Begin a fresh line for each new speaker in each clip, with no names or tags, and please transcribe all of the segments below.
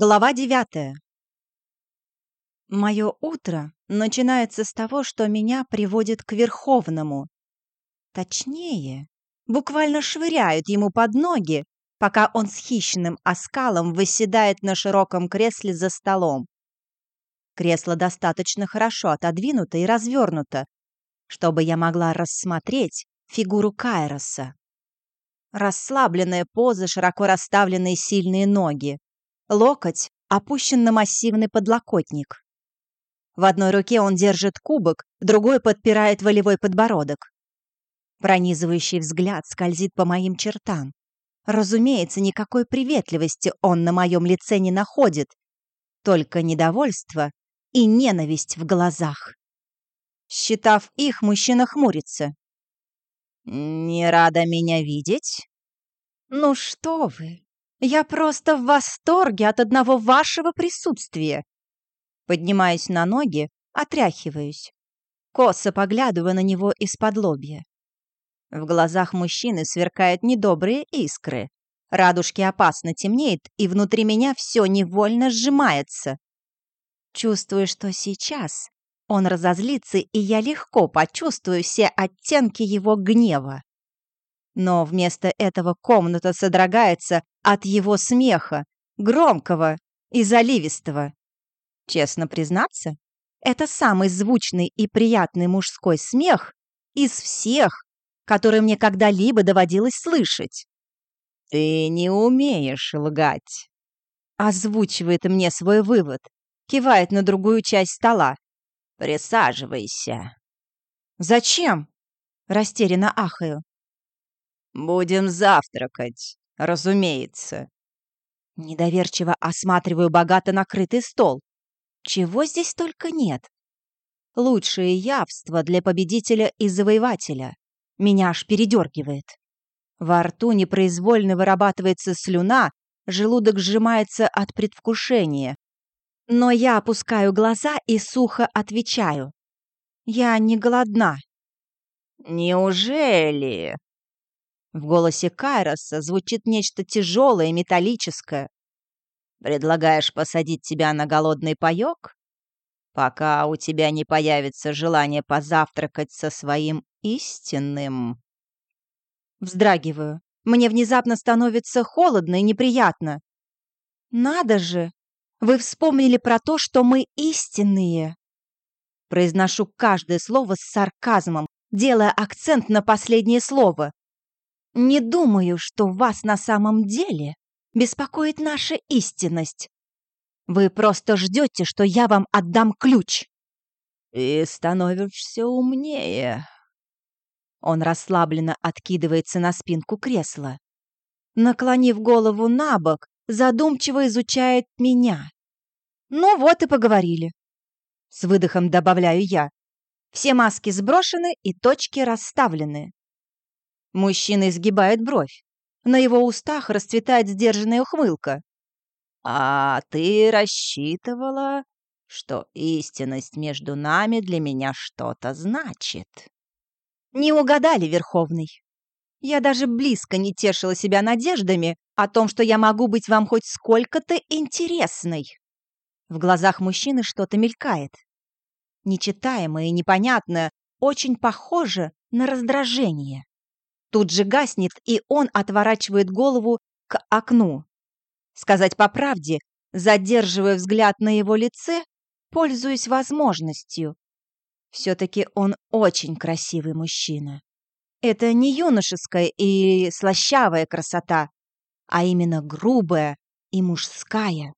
Глава девятая. Мое утро начинается с того, что меня приводит к Верховному. Точнее, буквально швыряют ему под ноги, пока он с хищным оскалом выседает на широком кресле за столом. Кресло достаточно хорошо отодвинуто и развернуто, чтобы я могла рассмотреть фигуру Кайроса. Расслабленная поза, широко расставленные сильные ноги. Локоть опущен на массивный подлокотник. В одной руке он держит кубок, другой подпирает волевой подбородок. Пронизывающий взгляд скользит по моим чертам. Разумеется, никакой приветливости он на моем лице не находит, только недовольство и ненависть в глазах. Считав их, мужчина хмурится. «Не рада меня видеть?» «Ну что вы, я просто в восторге от одного вашего присутствия. Поднимаюсь на ноги, отряхиваюсь. Косо поглядываю на него из-под лобья. В глазах мужчины сверкают недобрые искры. Радужки опасно темнеет, и внутри меня все невольно сжимается. Чувствую, что сейчас он разозлится, и я легко почувствую все оттенки его гнева. Но вместо этого комната содрогается от его смеха, громкого и заливистого. Честно признаться, это самый звучный и приятный мужской смех из всех, которые мне когда-либо доводилось слышать. «Ты не умеешь лгать», — озвучивает мне свой вывод, кивает на другую часть стола. «Присаживайся». «Зачем?» — растерянно ахаю. «Будем завтракать, разумеется». Недоверчиво осматриваю богато накрытый стол. Чего здесь только нет. Лучшее явство для победителя и завоевателя. Меня аж передергивает. Во рту непроизвольно вырабатывается слюна, желудок сжимается от предвкушения. Но я опускаю глаза и сухо отвечаю. Я не голодна. «Неужели?» В голосе Кайроса звучит нечто тяжелое, металлическое. «Предлагаешь посадить тебя на голодный паёк? Пока у тебя не появится желание позавтракать со своим истинным...» Вздрагиваю. Мне внезапно становится холодно и неприятно. «Надо же! Вы вспомнили про то, что мы истинные!» Произношу каждое слово с сарказмом, делая акцент на последнее слово. Не думаю, что вас на самом деле беспокоит наша истинность. Вы просто ждете, что я вам отдам ключ. И становишься умнее. Он расслабленно откидывается на спинку кресла. Наклонив голову на бок, задумчиво изучает меня. Ну вот и поговорили. С выдохом добавляю я. Все маски сброшены и точки расставлены. Мужчина изгибает бровь. На его устах расцветает сдержанная ухмылка. «А ты рассчитывала, что истинность между нами для меня что-то значит?» «Не угадали, Верховный. Я даже близко не тешила себя надеждами о том, что я могу быть вам хоть сколько-то интересной». В глазах мужчины что-то мелькает. Нечитаемое и непонятное, очень похоже на раздражение. Тут же гаснет, и он отворачивает голову к окну. Сказать по правде, задерживая взгляд на его лице, пользуюсь возможностью. Все-таки он очень красивый мужчина. Это не юношеская и слащавая красота, а именно грубая и мужская.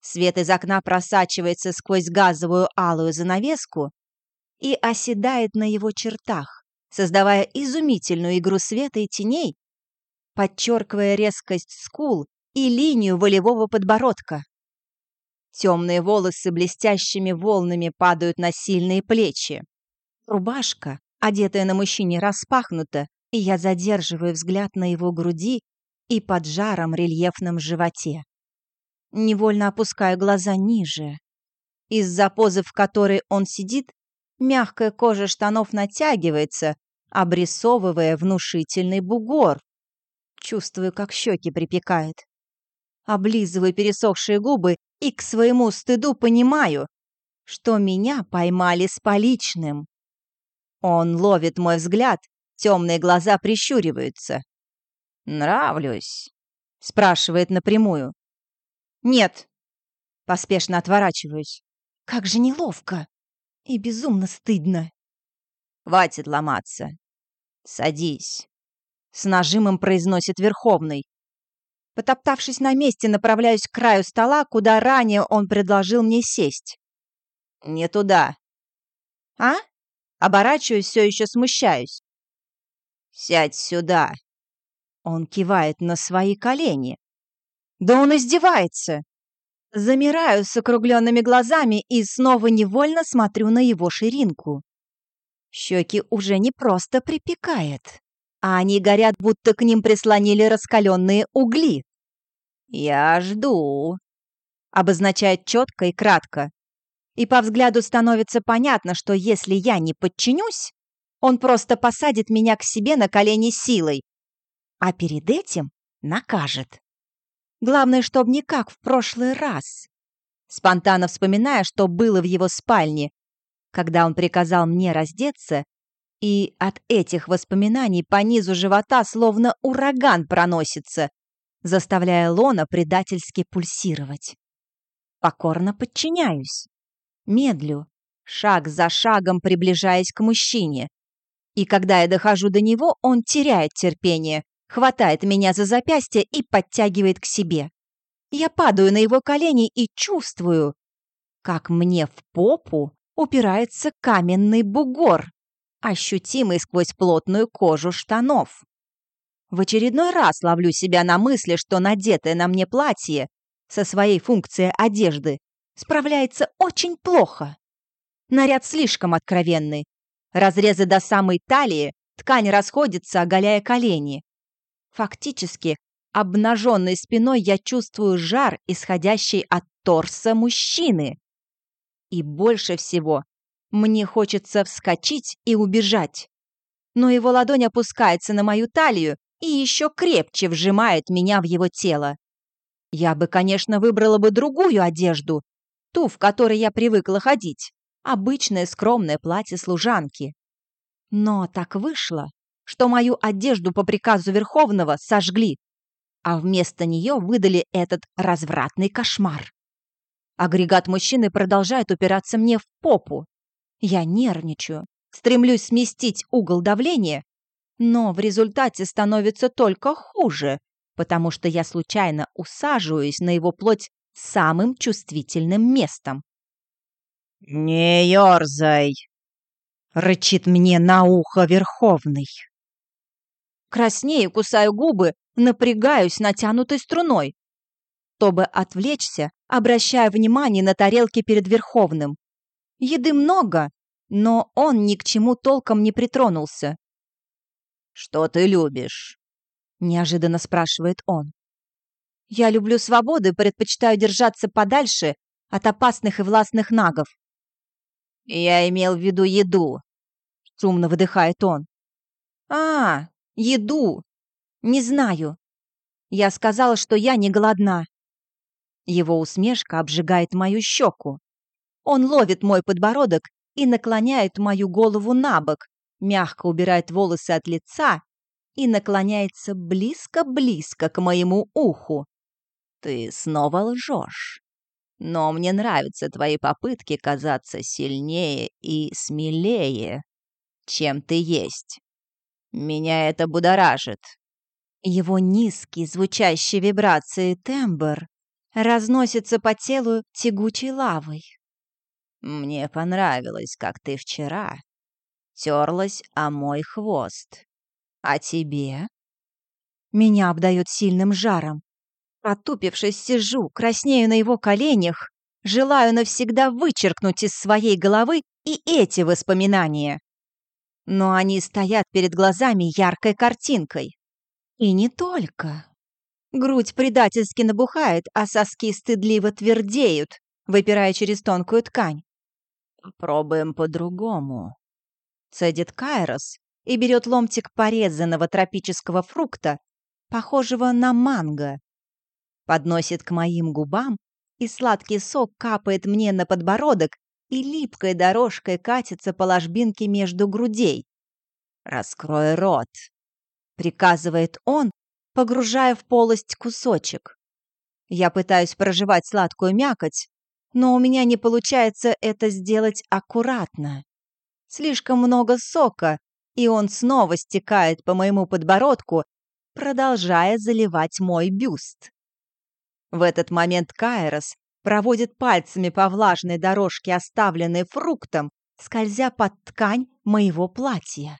Свет из окна просачивается сквозь газовую алую занавеску и оседает на его чертах создавая изумительную игру света и теней, подчеркивая резкость скул и линию волевого подбородка. Темные волосы блестящими волнами падают на сильные плечи. Рубашка, одетая на мужчине, распахнута, и я задерживаю взгляд на его груди и под жаром рельефном животе. Невольно опускаю глаза ниже. Из-за позы, в которой он сидит, мягкая кожа штанов натягивается, обрисовывая внушительный бугор. Чувствую, как щеки припекает. Облизываю пересохшие губы и к своему стыду понимаю, что меня поймали с поличным. Он ловит мой взгляд, темные глаза прищуриваются. «Нравлюсь?» — спрашивает напрямую. «Нет». Поспешно отворачиваюсь. Как же неловко и безумно стыдно. «Хватит ломаться. Садись», — с нажимом произносит Верховный. Потоптавшись на месте, направляюсь к краю стола, куда ранее он предложил мне сесть. «Не туда». «А?» Оборачиваюсь, все еще смущаюсь. «Сядь сюда». Он кивает на свои колени. «Да он издевается!» Замираю с округленными глазами и снова невольно смотрю на его ширинку. Щеки уже не просто припекает, а они горят, будто к ним прислонили раскаленные угли. «Я жду», — обозначает четко и кратко. И по взгляду становится понятно, что если я не подчинюсь, он просто посадит меня к себе на колени силой, а перед этим накажет. Главное, чтоб не как в прошлый раз. Спонтанно вспоминая, что было в его спальне, когда он приказал мне раздеться, и от этих воспоминаний по низу живота словно ураган проносится, заставляя лона предательски пульсировать. Покорно подчиняюсь. Медлю, шаг за шагом приближаясь к мужчине. И когда я дохожу до него, он теряет терпение, хватает меня за запястье и подтягивает к себе. Я падаю на его колени и чувствую, как мне в попу упирается каменный бугор, ощутимый сквозь плотную кожу штанов. В очередной раз ловлю себя на мысли, что надетое на мне платье со своей функцией одежды справляется очень плохо. Наряд слишком откровенный. Разрезы до самой талии, ткань расходится, оголяя колени. Фактически, обнаженной спиной я чувствую жар, исходящий от торса мужчины. И больше всего мне хочется вскочить и убежать. Но его ладонь опускается на мою талию и еще крепче вжимает меня в его тело. Я бы, конечно, выбрала бы другую одежду, ту, в которой я привыкла ходить, обычное скромное платье служанки. Но так вышло, что мою одежду по приказу Верховного сожгли, а вместо нее выдали этот развратный кошмар. Агрегат мужчины продолжает упираться мне в попу. Я нервничаю, стремлюсь сместить угол давления, но в результате становится только хуже, потому что я случайно усаживаюсь на его плоть самым чувствительным местом. «Не ерзай!» — рычит мне на ухо Верховный. Краснею, кусаю губы, напрягаюсь натянутой струной. Чтобы отвлечься, обращаю внимание на тарелки перед Верховным. Еды много, но он ни к чему толком не притронулся. «Что ты любишь?» — неожиданно спрашивает он. «Я люблю свободу и предпочитаю держаться подальше от опасных и властных нагов». «Я имел в виду еду», — шумно выдыхает он. «А, Еду. Не знаю. Я сказала, что я не голодна. Его усмешка обжигает мою щеку. Он ловит мой подбородок и наклоняет мою голову на бок, мягко убирает волосы от лица и наклоняется близко-близко к моему уху. Ты снова лжешь. Но мне нравятся твои попытки казаться сильнее и смелее, чем ты есть. Меня это будоражит. Его низкий, звучащий вибрации тембр разносится по телу тягучей лавой. Мне понравилось, как ты вчера терлась о мой хвост. А тебе? Меня обдает сильным жаром. Потупившись, сижу, краснею на его коленях, желаю навсегда вычеркнуть из своей головы и эти воспоминания но они стоят перед глазами яркой картинкой. И не только. Грудь предательски набухает, а соски стыдливо твердеют, выпирая через тонкую ткань. «Попробуем по-другому», — цедит Кайрос и берет ломтик порезанного тропического фрукта, похожего на манго. подносит к моим губам, и сладкий сок капает мне на подбородок и липкой дорожкой катится по ложбинке между грудей. «Раскрой рот», — приказывает он, погружая в полость кусочек. Я пытаюсь проживать сладкую мякоть, но у меня не получается это сделать аккуратно. Слишком много сока, и он снова стекает по моему подбородку, продолжая заливать мой бюст. В этот момент Кайрос проводит пальцами по влажной дорожке, оставленной фруктом, скользя под ткань моего платья.